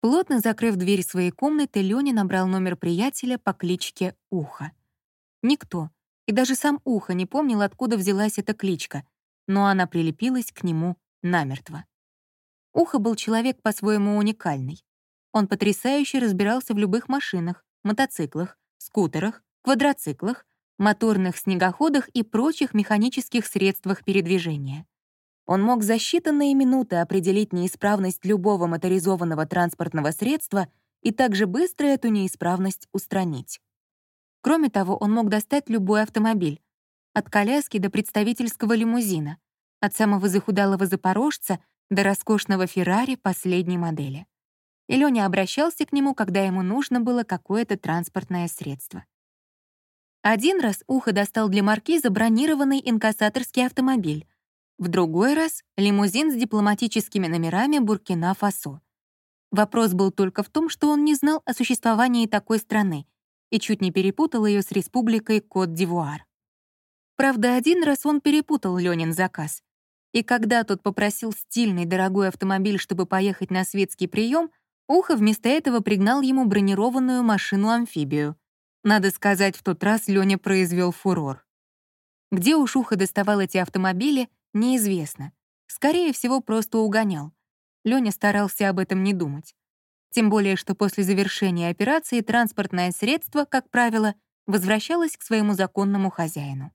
Плотно закрыв дверь своей комнаты, Лёня набрал номер приятеля по кличке Ухо. Никто, и даже сам Ухо не помнил, откуда взялась эта кличка, но она прилепилась к нему намертво. Ухо был человек по-своему уникальный. Он потрясающе разбирался в любых машинах, мотоциклах, скутерах, квадроциклах, моторных снегоходах и прочих механических средствах передвижения. Он мог за считанные минуты определить неисправность любого моторизованного транспортного средства и также быстро эту неисправность устранить. Кроме того, он мог достать любой автомобиль, от коляски до представительского лимузина, от самого захудалого запорожца до роскошного Феррари последней модели. И Лёня обращался к нему, когда ему нужно было какое-то транспортное средство. Один раз Ухо достал для маркиза бронированный инкассаторский автомобиль, в другой раз — лимузин с дипломатическими номерами Буркина-Фасо. Вопрос был только в том, что он не знал о существовании такой страны и чуть не перепутал ее с республикой Кот-д'Ивуар. Правда, один раз он перепутал Ленин заказ. И когда тот попросил стильный дорогой автомобиль, чтобы поехать на светский прием, Ухо вместо этого пригнал ему бронированную машину-амфибию. Надо сказать, в тот раз Леня произвел фурор. Где уж Ухо доставал эти автомобили, Неизвестно. Скорее всего, просто угонял. Лёня старался об этом не думать. Тем более, что после завершения операции транспортное средство, как правило, возвращалось к своему законному хозяину.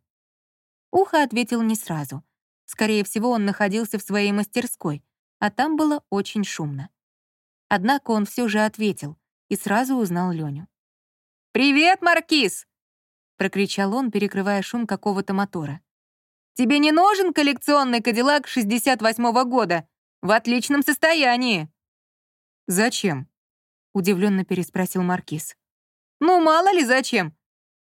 Ухо ответил не сразу. Скорее всего, он находился в своей мастерской, а там было очень шумно. Однако он все же ответил и сразу узнал Леню. «Привет, Маркиз!» — прокричал он, перекрывая шум какого-то мотора. Тебе не нужен коллекционный Кадиллак 68-го года? В отличном состоянии». «Зачем?» — удивленно переспросил Маркиз. «Ну, мало ли зачем.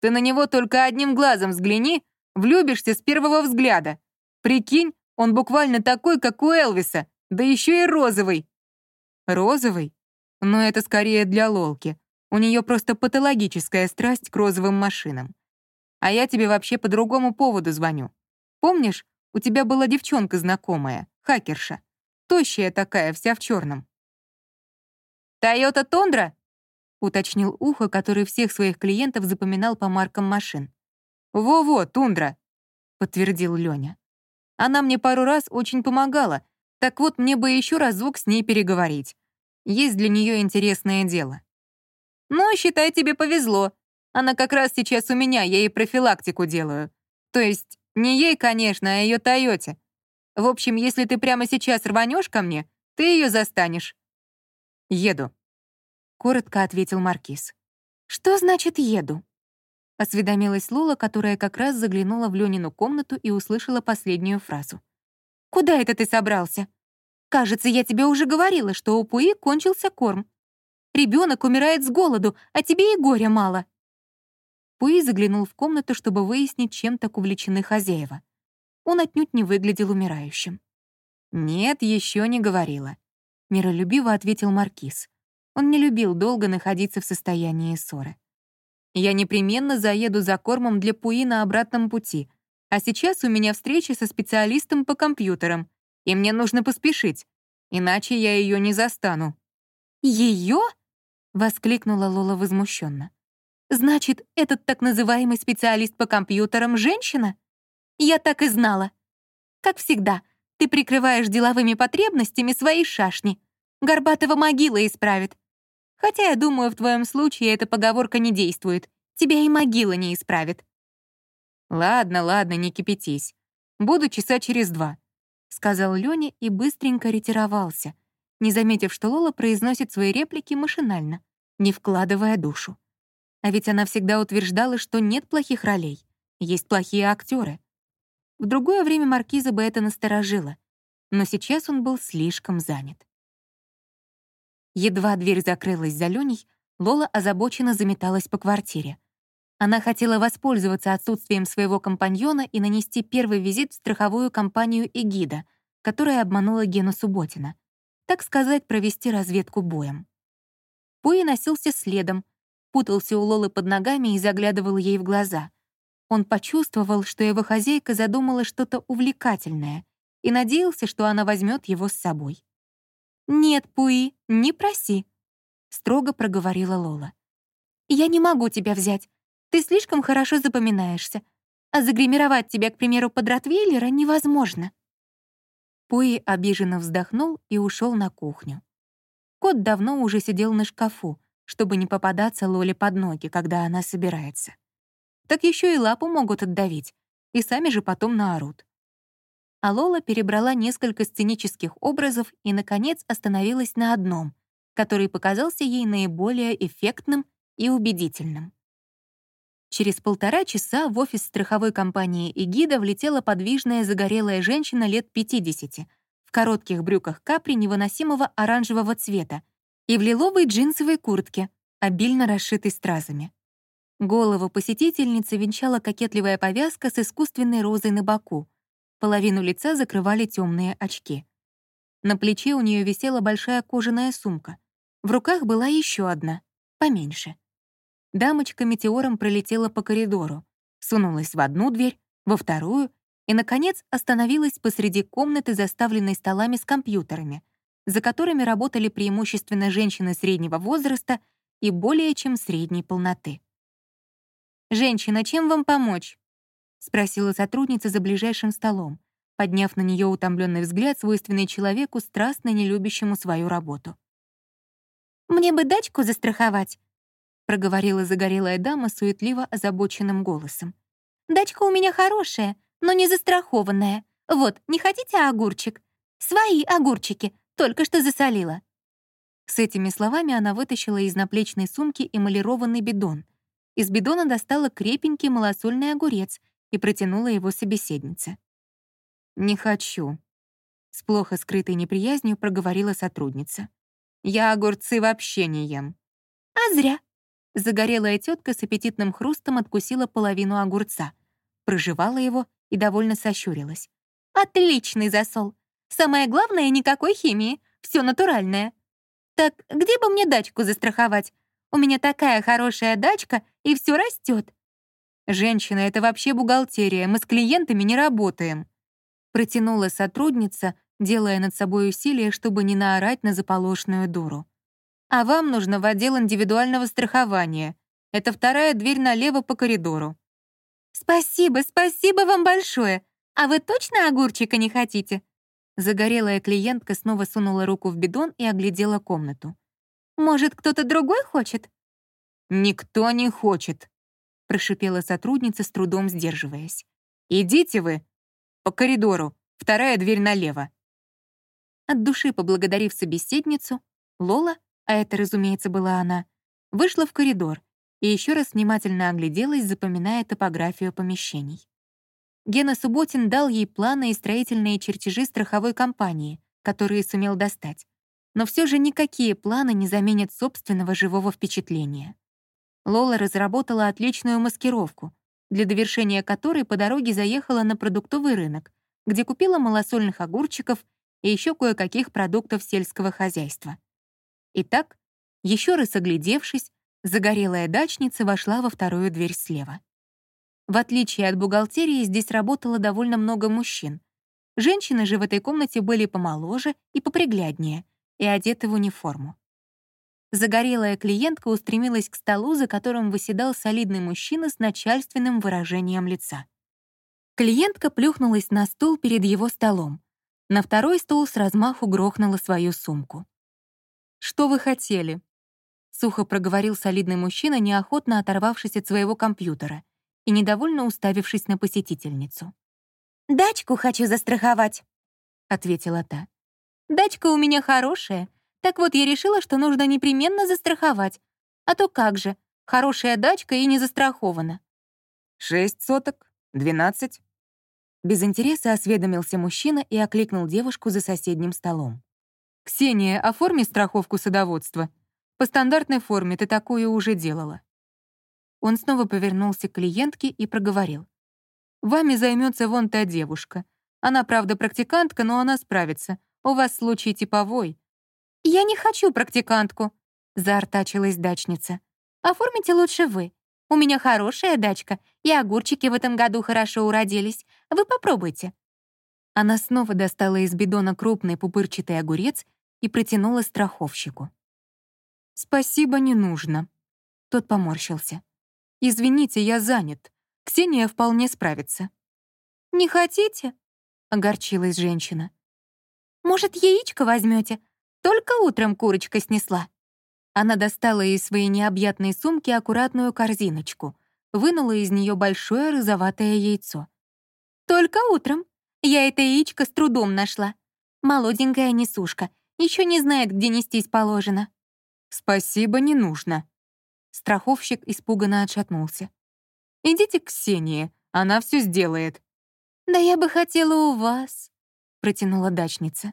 Ты на него только одним глазом взгляни, влюбишься с первого взгляда. Прикинь, он буквально такой, как у Элвиса, да еще и розовый». «Розовый? Но это скорее для Лолки. У нее просто патологическая страсть к розовым машинам. А я тебе вообще по другому поводу звоню. Помнишь, у тебя была девчонка знакомая, хакерша? Тощая такая, вся в черном. «Тойота Тондра?» — уточнил Ухо, который всех своих клиентов запоминал по маркам машин. «Во-во, Тундра», — подтвердил Лёня. «Она мне пару раз очень помогала, так вот мне бы еще разок с ней переговорить. Есть для нее интересное дело». «Ну, считай, тебе повезло. Она как раз сейчас у меня, я ей профилактику делаю. То есть не ей, конечно, а ее Тойоте. В общем, если ты прямо сейчас рванешь ко мне, ты ее застанешь. Еду. Коротко ответил Маркиз. Что значит «еду»? Осведомилась Лола, которая как раз заглянула в Ленину комнату и услышала последнюю фразу. «Куда это ты собрался? Кажется, я тебе уже говорила, что у Пуи кончился корм. Ребенок умирает с голоду, а тебе и горя мало». Пуи заглянул в комнату, чтобы выяснить, чем так увлечены хозяева. Он отнюдь не выглядел умирающим. «Нет, еще не говорила», — миролюбиво ответил Маркиз. Он не любил долго находиться в состоянии ссоры. «Я непременно заеду за кормом для Пуи на обратном пути, а сейчас у меня встреча со специалистом по компьютерам, и мне нужно поспешить, иначе я ее не застану». «Ее?» — воскликнула Лола возмущенно. Значит, этот так называемый специалист по компьютерам — женщина? Я так и знала. Как всегда, ты прикрываешь деловыми потребностями свои шашни. Горбатого могила исправит. Хотя, я думаю, в твоем случае эта поговорка не действует. Тебя и могила не исправит. «Ладно, ладно, не кипятись. Буду часа через два», — сказал Лёня и быстренько ретировался, не заметив, что Лола произносит свои реплики машинально, не вкладывая душу. А ведь она всегда утверждала, что нет плохих ролей, есть плохие актеры. В другое время Маркиза бы это насторожило, но сейчас он был слишком занят. Едва дверь закрылась за Леней, Лола озабоченно заметалась по квартире. Она хотела воспользоваться отсутствием своего компаньона и нанести первый визит в страховую компанию «Эгида», которая обманула Гену Субботина. Так сказать, провести разведку боем. Пуи носился следом, путался у Лолы под ногами и заглядывал ей в глаза. Он почувствовал, что его хозяйка задумала что-то увлекательное и надеялся, что она возьмет его с собой. «Нет, Пуи, не проси», строго проговорила Лола. «Я не могу тебя взять. Ты слишком хорошо запоминаешься. А загримировать тебя, к примеру, под Ротвейлера невозможно». Пуи обиженно вздохнул и ушел на кухню. Кот давно уже сидел на шкафу, чтобы не попадаться Лоле под ноги, когда она собирается. Так еще и лапу могут отдавить, и сами же потом наорут. А Лола перебрала несколько сценических образов и, наконец, остановилась на одном, который показался ей наиболее эффектным и убедительным. Через полтора часа в офис страховой компании «Эгида» влетела подвижная загорелая женщина лет 50 в коротких брюках капри невыносимого оранжевого цвета и в лиловой джинсовой куртке, обильно расшитой стразами. Голову посетительницы венчала кокетливая повязка с искусственной розой на боку. Половину лица закрывали темные очки. На плече у нее висела большая кожаная сумка. В руках была еще одна, поменьше. Дамочка метеором пролетела по коридору, сунулась в одну дверь, во вторую и, наконец, остановилась посреди комнаты, заставленной столами с компьютерами, за которыми работали преимущественно женщины среднего возраста и более чем средней полноты. «Женщина, чем вам помочь?» — спросила сотрудница за ближайшим столом, подняв на нее утомленный взгляд, свойственный человеку, страстно не любящему свою работу. «Мне бы дачку застраховать», — проговорила загорелая дама суетливо озабоченным голосом. «Дачка у меня хорошая, но не застрахованная. Вот, не хотите огурчик? Свои огурчики, только что засолила». С этими словами она вытащила из наплечной сумки эмалированный бидон. Из бидона достала крепенький малосольный огурец и протянула его собеседнице. «Не хочу», — с плохо скрытой неприязнью проговорила сотрудница. «Я огурцы вообще не ем». «А зря», Загорелая тетка с аппетитным хрустом откусила половину огурца, прожевала его и довольно сощурилась. «Отличный засол! Самое главное — никакой химии, все натуральное. Так где бы мне дачку застраховать? У меня такая хорошая дачка, и все растет. «Женщина, это вообще бухгалтерия, мы с клиентами не работаем», протянула сотрудница, делая над собой усилие, чтобы не наорать на заполошную дуру. А вам нужно в отдел индивидуального страхования. Это вторая дверь налево по коридору». «Спасибо, спасибо вам большое. А вы точно огурчика не хотите?» Загорелая клиентка снова сунула руку в бидон и оглядела комнату. «Может, кто-то другой хочет?» «Никто не хочет», — прошипела сотрудница, с трудом сдерживаясь. «Идите вы по коридору, вторая дверь налево». От души поблагодарив собеседницу, Лола а это, разумеется, была она, вышла в коридор и еще раз внимательно огляделась, запоминая топографию помещений. Гена Субботин дал ей планы и строительные чертежи страховой компании, которые сумел достать. Но все же никакие планы не заменят собственного живого впечатления. Лола разработала отличную маскировку, для довершения которой по дороге заехала на продуктовый рынок, где купила малосольных огурчиков и еще кое-каких продуктов сельского хозяйства. Итак, еще раз оглядевшись, загорелая дачница вошла во вторую дверь слева. В отличие от бухгалтерии, здесь работало довольно много мужчин. Женщины же в этой комнате были помоложе и попригляднее, и одеты в униформу. Загорелая клиентка устремилась к столу, за которым выседал солидный мужчина с начальственным выражением лица. Клиентка плюхнулась на стул перед его столом. На второй стол с размаху грохнула свою сумку. «Что вы хотели?» Сухо проговорил солидный мужчина, неохотно оторвавшись от своего компьютера и недовольно уставившись на посетительницу. «Дачку хочу застраховать», — ответила та. «Дачка у меня хорошая, так вот я решила, что нужно непременно застраховать. А то как же, хорошая дачка и не застрахована». «Шесть соток? Двенадцать?» Без интереса осведомился мужчина и окликнул девушку за соседним столом. «Ксения, оформи страховку садоводства. По стандартной форме ты такую уже делала». Он снова повернулся к клиентке и проговорил. «Вами займется вон та девушка. Она, правда, практикантка, но она справится. У вас случай типовой». «Я не хочу практикантку», — заортачилась дачница. «Оформите лучше вы. У меня хорошая дачка, и огурчики в этом году хорошо уродились. Вы попробуйте». Она снова достала из бидона крупный пупырчатый огурец и протянула страховщику. «Спасибо, не нужно». Тот поморщился. «Извините, я занят. Ксения вполне справится». «Не хотите?» — огорчилась женщина. «Может, яичко возьмете? Только утром курочка снесла». Она достала из своей необъятной сумки аккуратную корзиночку, вынула из нее большое розоватое яйцо. «Только утром. Я это яичко с трудом нашла. Молоденькая несушка, еще не знает, где нестись положено». «Спасибо, не нужно». Страховщик испуганно отшатнулся. «Идите к Ксении, она все сделает». «Да я бы хотела у вас», — протянула дачница.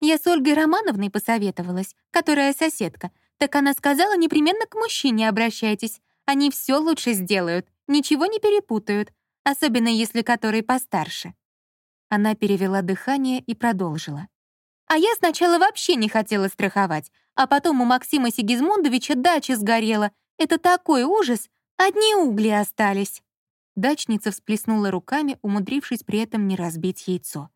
Я с Ольгой Романовной посоветовалась, которая соседка, так она сказала, непременно к мужчине обращайтесь. Они все лучше сделают, ничего не перепутают, особенно если который постарше. Она перевела дыхание и продолжила. А я сначала вообще не хотела страховать, а потом у Максима Сигизмундовича дача сгорела. Это такой ужас, одни угли остались. Дачница всплеснула руками, умудрившись при этом не разбить яйцо.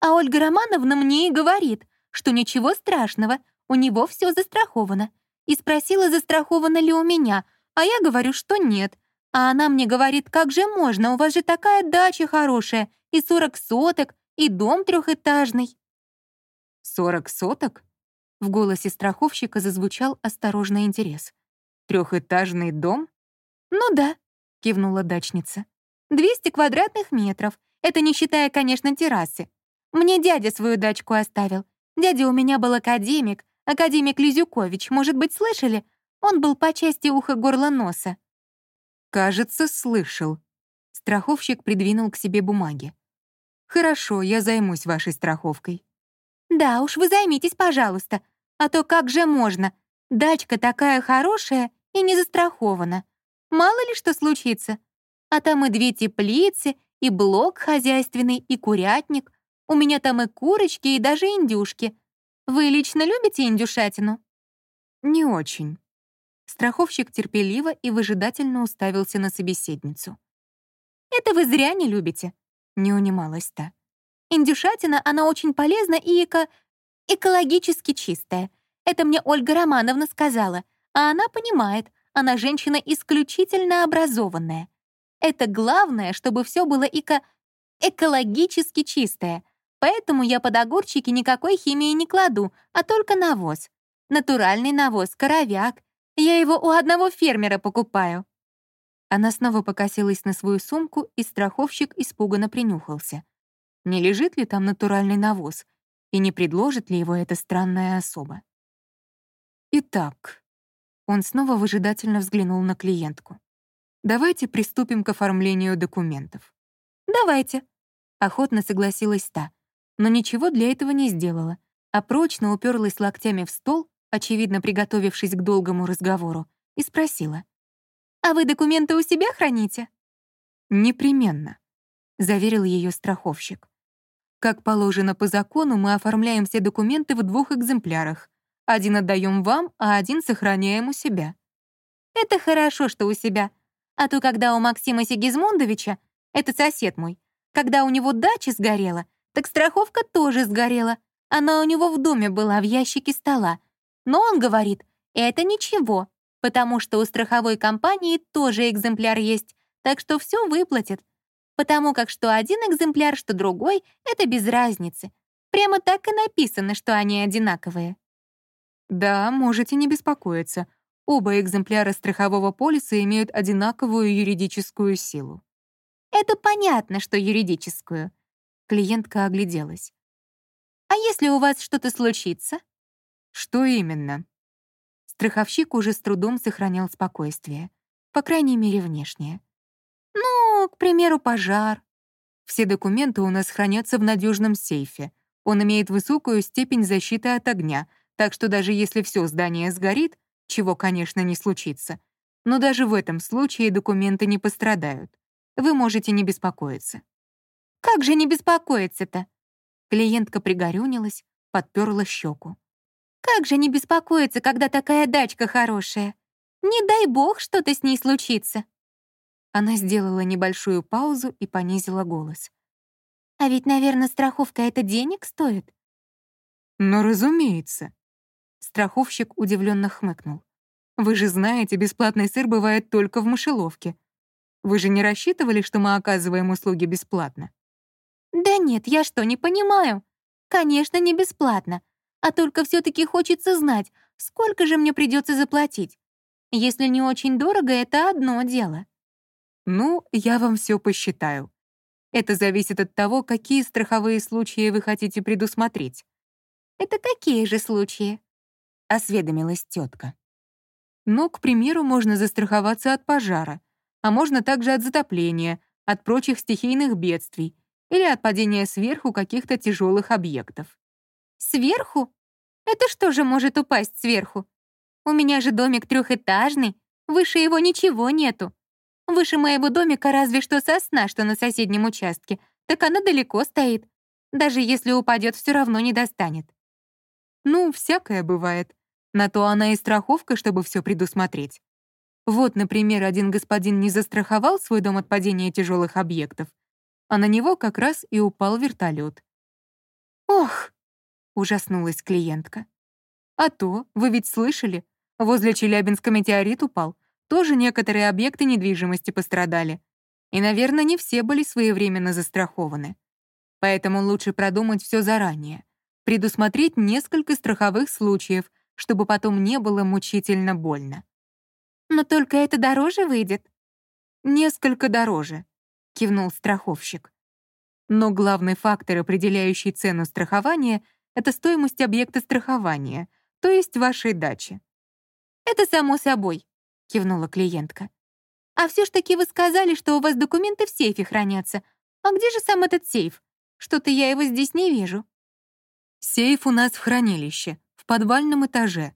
А Ольга Романовна мне и говорит, что ничего страшного, у него все застраховано. И спросила, застраховано ли у меня, а я говорю, что нет. А она мне говорит, как же можно, у вас же такая дача хорошая, и 40 соток, и дом трехэтажный. «Сорок соток?» В голосе страховщика зазвучал осторожный интерес. «Трехэтажный дом?» «Ну да», — кивнула дачница. «200 квадратных метров. Это не считая, конечно, террасы. Мне дядя свою дачку оставил. Дядя у меня был академик, академик Лизюкович, может быть, слышали? Он был по части уха горла носа». «Кажется, слышал». Страховщик придвинул к себе бумаги. «Хорошо, я займусь вашей страховкой». «Да уж, вы займитесь, пожалуйста. А то как же можно? Дачка такая хорошая и не застрахована. Мало ли что случится. А там и две теплицы, и блок хозяйственный, и курятник. У меня там и курочки, и даже индюшки. Вы лично любите индюшатину?» «Не очень». Страховщик терпеливо и выжидательно уставился на собеседницу. «Это вы зря не любите», — не унималась та. Индюшатина, она очень полезна и эко... экологически чистая. Это мне Ольга Романовна сказала, а она понимает, она женщина исключительно образованная. Это главное, чтобы все было эко... экологически чистое. Поэтому я под огурчики никакой химии не кладу, а только навоз. Натуральный навоз, коровяк. Я его у одного фермера покупаю. Она снова покосилась на свою сумку, и страховщик испуганно принюхался не лежит ли там натуральный навоз и не предложит ли его эта странная особа. Итак, он снова выжидательно взглянул на клиентку. «Давайте приступим к оформлению документов». «Давайте», — охотно согласилась та, но ничего для этого не сделала, а прочно уперлась локтями в стол, очевидно приготовившись к долгому разговору, и спросила. «А вы документы у себя храните?» «Непременно», — заверил ее страховщик. Как положено по закону, мы оформляем все документы в двух экземплярах. Один отдаем вам, а один сохраняем у себя. Это хорошо, что у себя. А то, когда у Максима Сигизмундовича, это сосед мой, когда у него дача сгорела, так страховка тоже сгорела. Она у него в доме была, в ящике стола. Но он говорит, это ничего, потому что у страховой компании тоже экземпляр есть, так что все выплатят потому как что один экземпляр, что другой — это без разницы. Прямо так и написано, что они одинаковые. Да, можете не беспокоиться. Оба экземпляра страхового полиса имеют одинаковую юридическую силу. Это понятно, что юридическую. Клиентка огляделась. А если у вас что-то случится? Что именно? Страховщик уже с трудом сохранял спокойствие. По крайней мере, внешнее. Ну, к примеру, пожар. Все документы у нас хранятся в надежном сейфе. Он имеет высокую степень защиты от огня, так что даже если все здание сгорит, чего, конечно, не случится, но даже в этом случае документы не пострадают. Вы можете не беспокоиться. Как же не беспокоиться-то? Клиентка пригорюнилась, подперла щеку. Как же не беспокоиться, когда такая дачка хорошая? Не дай бог что-то с ней случится. Она сделала небольшую паузу и понизила голос. «А ведь, наверное, страховка это денег стоит?» «Ну, разумеется». Страховщик удивленно хмыкнул. «Вы же знаете, бесплатный сыр бывает только в мышеловке. Вы же не рассчитывали, что мы оказываем услуги бесплатно?» «Да нет, я что, не понимаю? Конечно, не бесплатно. А только все таки хочется знать, сколько же мне придется заплатить. Если не очень дорого, это одно дело». «Ну, я вам все посчитаю. Это зависит от того, какие страховые случаи вы хотите предусмотреть». «Это какие же случаи?» Осведомилась тетка. Ну, к примеру, можно застраховаться от пожара, а можно также от затопления, от прочих стихийных бедствий или от падения сверху каких-то тяжелых объектов. Сверху? Это что же может упасть сверху? У меня же домик трехэтажный, выше его ничего нету. Выше моего домика разве что сосна, что на соседнем участке, так она далеко стоит. Даже если упадет, все равно не достанет. Ну, всякое бывает. На то она и страховка, чтобы все предусмотреть. Вот, например, один господин не застраховал свой дом от падения тяжелых объектов, а на него как раз и упал вертолет. «Ох!» — ужаснулась клиентка. «А то, вы ведь слышали, возле Челябинска метеорит упал, тоже некоторые объекты недвижимости пострадали. И, наверное, не все были своевременно застрахованы. Поэтому лучше продумать все заранее, предусмотреть несколько страховых случаев — чтобы потом не было мучительно больно. «Но только это дороже выйдет?» «Несколько дороже», — кивнул страховщик. Но главный фактор, определяющий цену страхования, это стоимость объекта страхования, то есть вашей дачи. «Это само собой», — кивнула клиентка. «А все ж таки вы сказали, что у вас документы в сейфе хранятся. А где же сам этот сейф? Что-то я его здесь не вижу». «Сейф у нас в хранилище», подвальном этаже.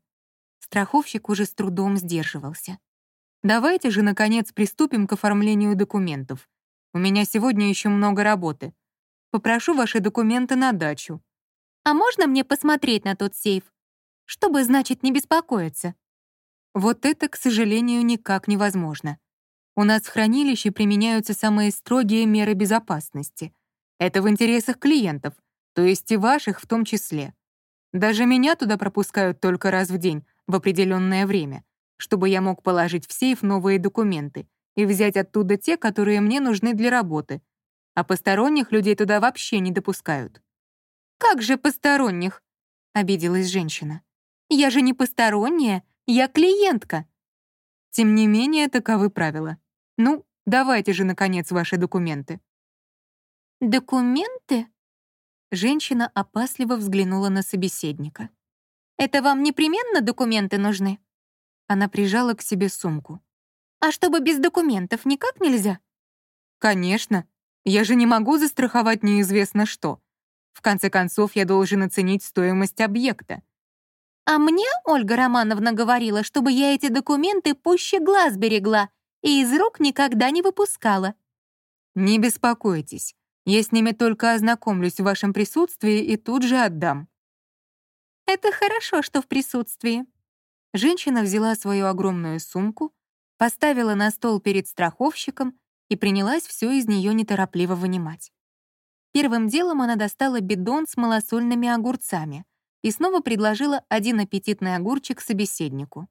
Страховщик уже с трудом сдерживался. Давайте же, наконец, приступим к оформлению документов. У меня сегодня еще много работы. Попрошу ваши документы на дачу. А можно мне посмотреть на тот сейф? Чтобы, значит, не беспокоиться? Вот это, к сожалению, никак невозможно. У нас в хранилище применяются самые строгие меры безопасности. Это в интересах клиентов, то есть и ваших в том числе. Даже меня туда пропускают только раз в день, в определенное время, чтобы я мог положить в сейф новые документы и взять оттуда те, которые мне нужны для работы. А посторонних людей туда вообще не допускают. «Как же посторонних?» — обиделась женщина. «Я же не посторонняя, я клиентка». Тем не менее, таковы правила. Ну, давайте же, наконец, ваши документы. «Документы?» Женщина опасливо взглянула на собеседника. «Это вам непременно документы нужны?» Она прижала к себе сумку. «А чтобы без документов никак нельзя?» «Конечно. Я же не могу застраховать неизвестно что. В конце концов, я должен оценить стоимость объекта». «А мне Ольга Романовна говорила, чтобы я эти документы пуще глаз берегла и из рук никогда не выпускала». «Не беспокойтесь. Я с ними только ознакомлюсь в вашем присутствии и тут же отдам». «Это хорошо, что в присутствии». Женщина взяла свою огромную сумку, поставила на стол перед страховщиком и принялась все из нее неторопливо вынимать. Первым делом она достала бидон с малосольными огурцами и снова предложила один аппетитный огурчик собеседнику.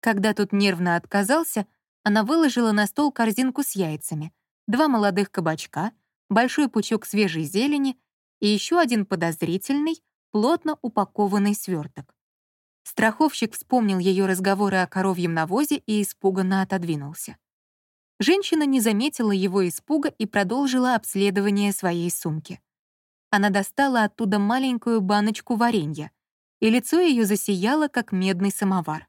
Когда тот нервно отказался, она выложила на стол корзинку с яйцами, два молодых кабачка, большой пучок свежей зелени и еще один подозрительный, плотно упакованный сверток. Страховщик вспомнил ее разговоры о коровьем навозе и испуганно отодвинулся. Женщина не заметила его испуга и продолжила обследование своей сумки. Она достала оттуда маленькую баночку варенья, и лицо ее засияло, как медный самовар.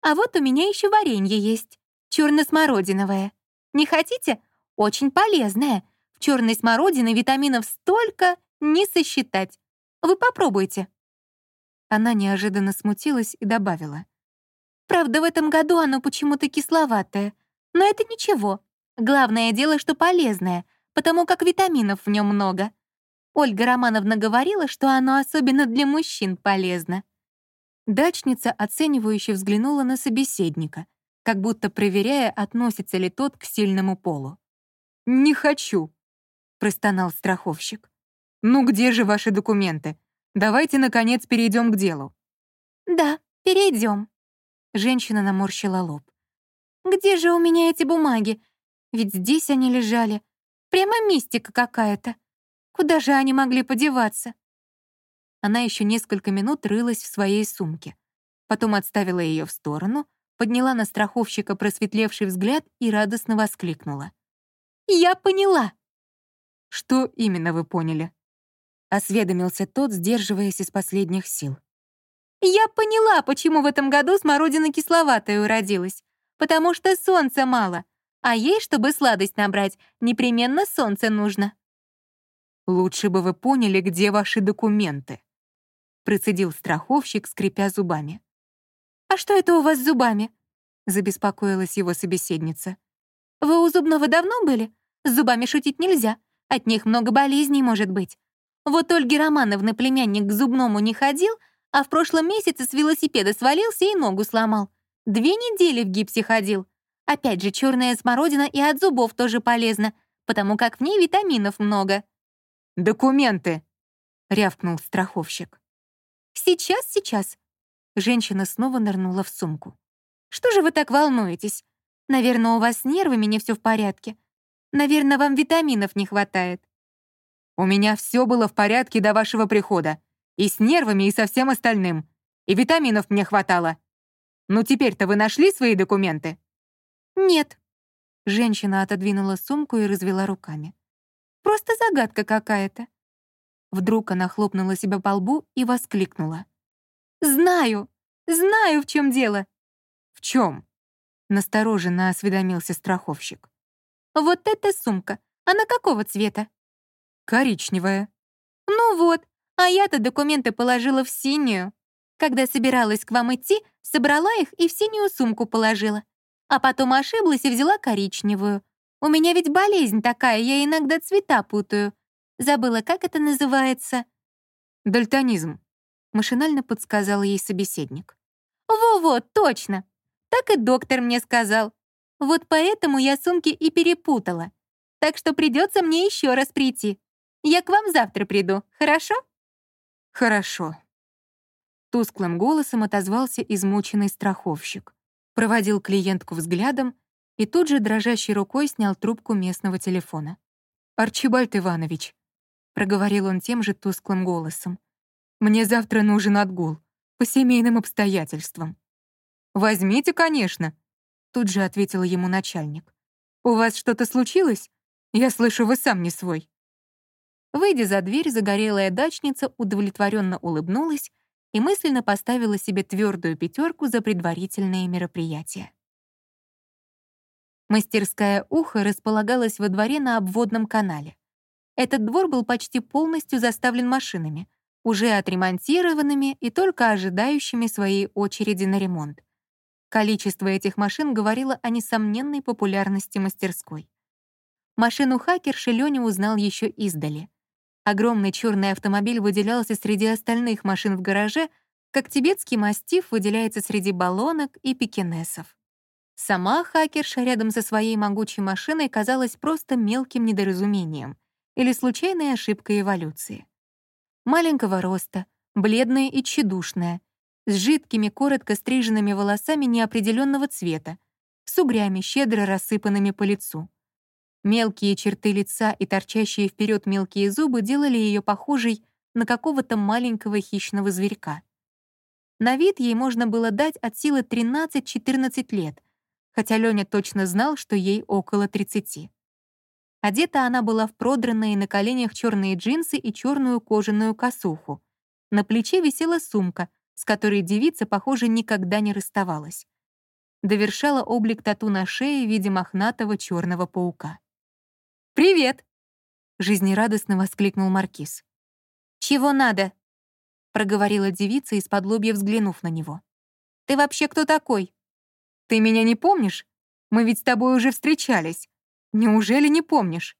«А вот у меня еще варенье есть, черно-смородиновое. Не хотите? Очень полезное. В черной смородины витаминов столько, не сосчитать. Вы попробуйте». Она неожиданно смутилась и добавила. «Правда, в этом году оно почему-то кисловатое. Но это ничего. Главное дело, что полезное, потому как витаминов в нем много. Ольга Романовна говорила, что оно особенно для мужчин полезно». Дачница оценивающе взглянула на собеседника, как будто проверяя, относится ли тот к сильному полу. «Не хочу», — простонал страховщик. «Ну где же ваши документы? Давайте, наконец, перейдем к делу». Да, перейдем. Женщина наморщила лоб. Где же у меня эти бумаги? Ведь здесь они лежали. Прямо мистика какая-то. Куда же они могли подеваться? Она еще несколько минут рылась в своей сумке. Потом отставила ее в сторону, подняла на страховщика просветлевший взгляд и радостно воскликнула. «Я поняла!» «Что именно вы поняли?» — осведомился тот, сдерживаясь из последних сил. «Я поняла, почему в этом году смородина кисловатая уродилась. Потому что солнца мало, а ей, чтобы сладость набрать, непременно солнце нужно». «Лучше бы вы поняли, где ваши документы», — процедил страховщик, скрипя зубами. «А что это у вас с зубами?» — забеспокоилась его собеседница. «Вы у зубного давно были? С зубами шутить нельзя. От них много болезней может быть. Вот Ольги Романовны племянник к зубному не ходил, а в прошлом месяце с велосипеда свалился и ногу сломал. Две недели в гипсе ходил. Опять же, черная смородина и от зубов тоже полезна, потому как в ней витаминов много». «Документы!» — рявкнул страховщик. «Сейчас, сейчас!» Женщина снова нырнула в сумку. «Что же вы так волнуетесь? Наверное, у вас с нервами не все в порядке. Наверное, вам витаминов не хватает». «У меня все было в порядке до вашего прихода. И с нервами, и со всем остальным. И витаминов мне хватало. Ну теперь-то вы нашли свои документы?» «Нет». Женщина отодвинула сумку и развела руками. «Просто загадка какая-то». Вдруг она хлопнула себя по лбу и воскликнула. «Знаю! Знаю, в чем дело!» «В чем? настороженно осведомился страховщик. «Вот эта сумка. Она какого цвета?» «Коричневая». «Ну вот, а я-то документы положила в синюю. Когда собиралась к вам идти, собрала их и в синюю сумку положила. А потом ошиблась и взяла коричневую. У меня ведь болезнь такая, я иногда цвета путаю. Забыла, как это называется?» «Дальтонизм», Машинально подсказал ей собеседник. «Во-во, точно! Так и доктор мне сказал. Вот поэтому я сумки и перепутала. Так что придется мне еще раз прийти. Я к вам завтра приду, хорошо?» «Хорошо». Тусклым голосом отозвался измученный страховщик. Проводил клиентку взглядом и тут же дрожащей рукой снял трубку местного телефона. «Арчибальд Иванович», — проговорил он тем же тусклым голосом, мне завтра нужен отгул. По семейным обстоятельствам». «Возьмите, конечно», — тут же ответил ему начальник. «У вас что-то случилось? Я слышу, вы сам не свой». Выйдя за дверь, загорелая дачница удовлетворенно улыбнулась и мысленно поставила себе твердую пятерку за предварительные мероприятия. Мастерская «Ухо» располагалась во дворе на обводном канале. Этот двор был почти полностью заставлен машинами, уже отремонтированными и только ожидающими своей очереди на ремонт. Количество этих машин говорило о несомненной популярности мастерской. Машину хакерши Лёня узнал еще издали. Огромный черный автомобиль выделялся среди остальных машин в гараже, как тибетский мастиф выделяется среди баллонок и пекинесов. Сама хакерша рядом со своей могучей машиной казалась просто мелким недоразумением или случайной ошибкой эволюции маленького роста, бледная и тщедушная, с жидкими, коротко стриженными волосами неопределенного цвета, с угрями, щедро рассыпанными по лицу. Мелкие черты лица и торчащие вперед мелкие зубы делали ее похожей на какого-то маленького хищного зверька. На вид ей можно было дать от силы 13-14 лет, хотя Лёня точно знал, что ей около 30. Одета она была в продранные на коленях черные джинсы и черную кожаную косуху. На плече висела сумка, с которой девица, похоже, никогда не расставалась. Довершала облик тату на шее в виде мохнатого черного паука. «Привет!» — жизнерадостно воскликнул Маркиз. «Чего надо?» — проговорила девица, из-под лобья взглянув на него. «Ты вообще кто такой?» «Ты меня не помнишь? Мы ведь с тобой уже встречались. Неужели не помнишь?»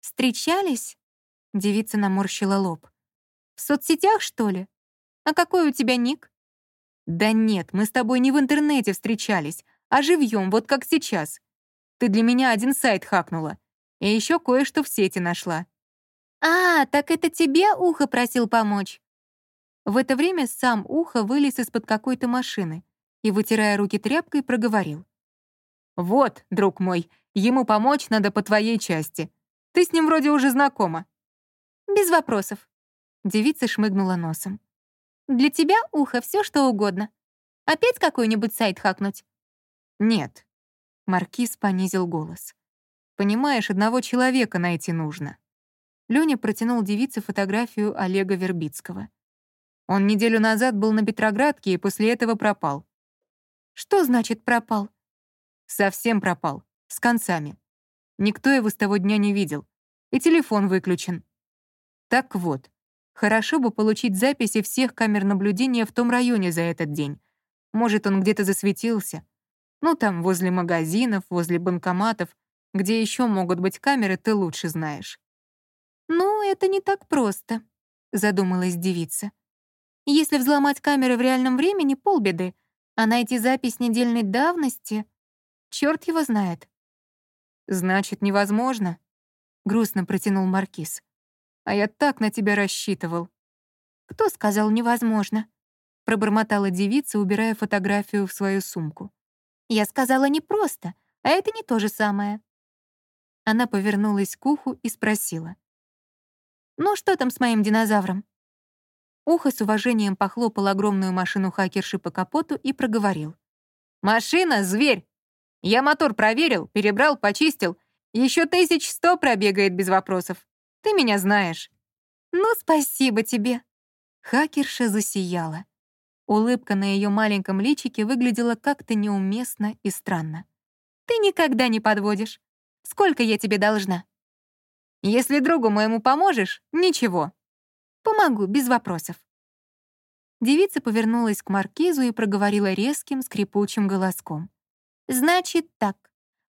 «Встречались?» — девица наморщила лоб. «В соцсетях, что ли? А какой у тебя ник?» «Да нет, мы с тобой не в интернете встречались, а живьем, вот как сейчас. Ты для меня один сайт хакнула. И еще кое-что в сети нашла». «А, так это тебе ухо просил помочь?» В это время сам Ухо вылез из-под какой-то машины и, вытирая руки тряпкой, проговорил. «Вот, друг мой, ему помочь надо по твоей части. Ты с ним вроде уже знакома». «Без вопросов». Девица шмыгнула носом. «Для тебя, Ухо, все что угодно. Опять какой-нибудь сайт хакнуть?» «Нет». Маркиз понизил голос. «Понимаешь, одного человека найти нужно». Лёня протянул девице фотографию Олега Вербицкого. Он неделю назад был на Петроградке и после этого пропал. «Что значит пропал?» «Совсем пропал. С концами. Никто его с того дня не видел. И телефон выключен. Так вот, хорошо бы получить записи всех камер наблюдения в том районе за этот день. Может, он где-то засветился. Ну, там, возле магазинов, возле банкоматов. Где еще могут быть камеры, ты лучше знаешь. «Ну, это не так просто», — задумалась девица. «Если взломать камеры в реальном времени, полбеды, а найти запись недельной давности, черт его знает». «Значит, невозможно?» — грустно протянул Маркиз. «А я так на тебя рассчитывал». «Кто сказал невозможно?» — пробормотала девица, убирая фотографию в свою сумку. «Я сказала не просто, а это не то же самое». Она повернулась к уху и спросила. «Ну что там с моим динозавром?» Ухо с уважением похлопал огромную машину хакерши по капоту и проговорил. «Машина — зверь! Я мотор проверил, перебрал, почистил. Еще тысяч сто пробегает без вопросов. Ты меня знаешь». «Ну, спасибо тебе». Хакерша засияла. Улыбка на ее маленьком личике выглядела как-то неуместно и странно. «Ты никогда не подводишь. Сколько я тебе должна?» Если другу моему поможешь, ничего. Помогу, без вопросов. Девица повернулась к маркизу и проговорила резким, скрипучим голоском. «Значит так.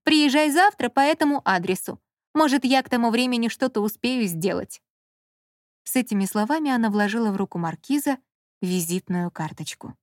Приезжай завтра по этому адресу. Может, я к тому времени что-то успею сделать». С этими словами она вложила в руку маркиза визитную карточку.